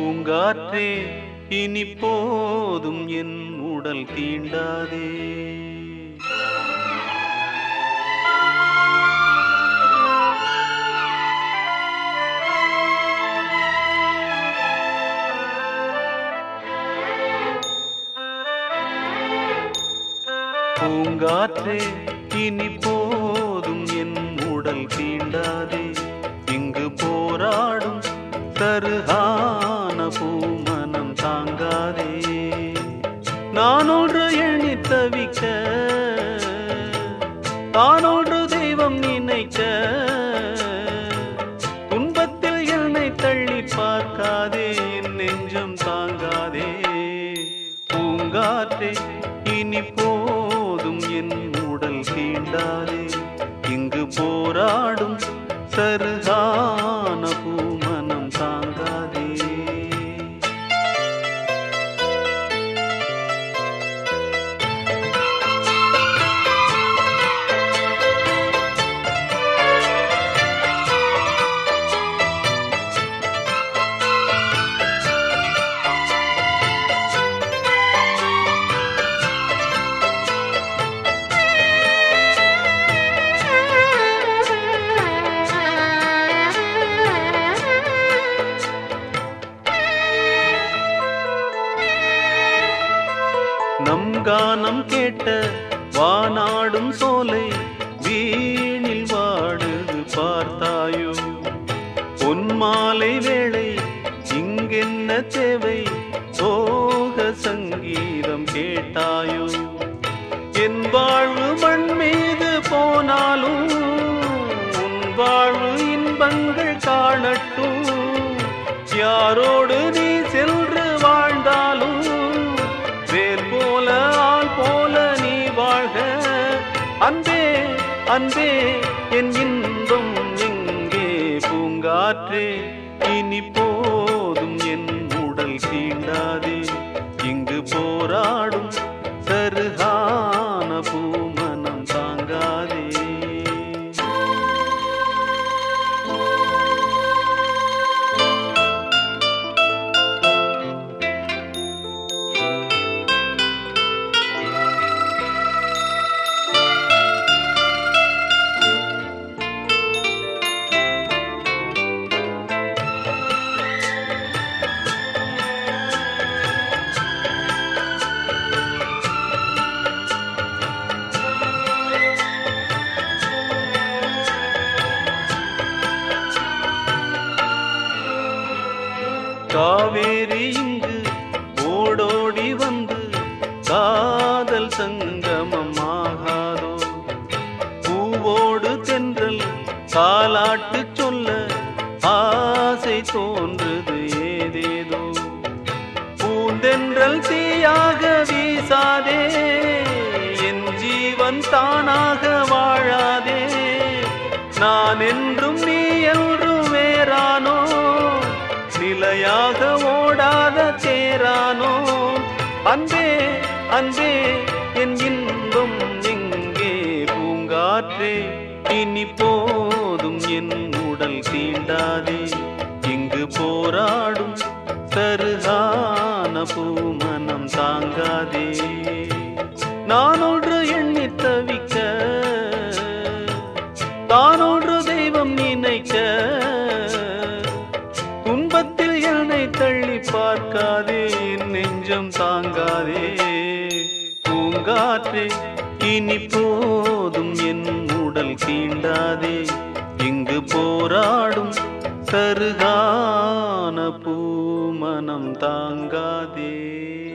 பூங்காற்றே இனி போதும் என் உடல் தீண்டாதே. பூங்காற்றே இனி போதும் என் உடல் தீண்டாதே. இங்கு போராடும் தருகா தருகான பூமனம் தாங்காதே. நான் ஒன்று எண்ணி தவிக்க தான் ஒன்று தெய்வம் நினைக்க துன்பத்தில் என்னை தள்ளி பார்க்காதே என் நெஞ்சம் தாங்காதே. பூங்காற்றே இனி போதும் என் உடல் தீண்டாதே. இங்கு போராடும் சருதான பூமனம் தாங்க நம் கானம் கேட்ட வானாடும் சோலை வீணில் வாடுது பார்த்தாயோ? பொன்மாலை வேளை இங்கென்ன தேவை? சோக சங்கீதம் கேட்டாயோ? என் வாழ்வு மண் மீது போனாலும் உன் வாழ்வு இன்பங்கள் காணட்டும் யாரோடு நீ அன்பே என் இன்பம் எங்கே பூங்காற்றே? இனி போதும் என் உடல் தீண்டாதே. இங்கு போராடும் காவேரி இங்கு ஓடோடி வந்து காதல் சங்கமம் ஆகாதோ? பூவோடு தென்றல் காலாட்டு சொல்ல சேரானோ? அன்பே அன்பே என் இன்பம் எங்கே பூங்காற்றே. இனி போதும் என் உடல் தீண்டாதே. இங்கு போராடும் தருகான பூமனம் தாங்காதே. நானொன்று எண்ணி தவிக்க தானொன்று தெய்வம் நினைக்க பார்க்காதே என் நெஞ்சம் தாங்காதே. பூங்காற்றே இனி போதும் என் உடல் தீண்டாதே. இங்கு போராடும் சருகான பூமனம் தாங்காதே.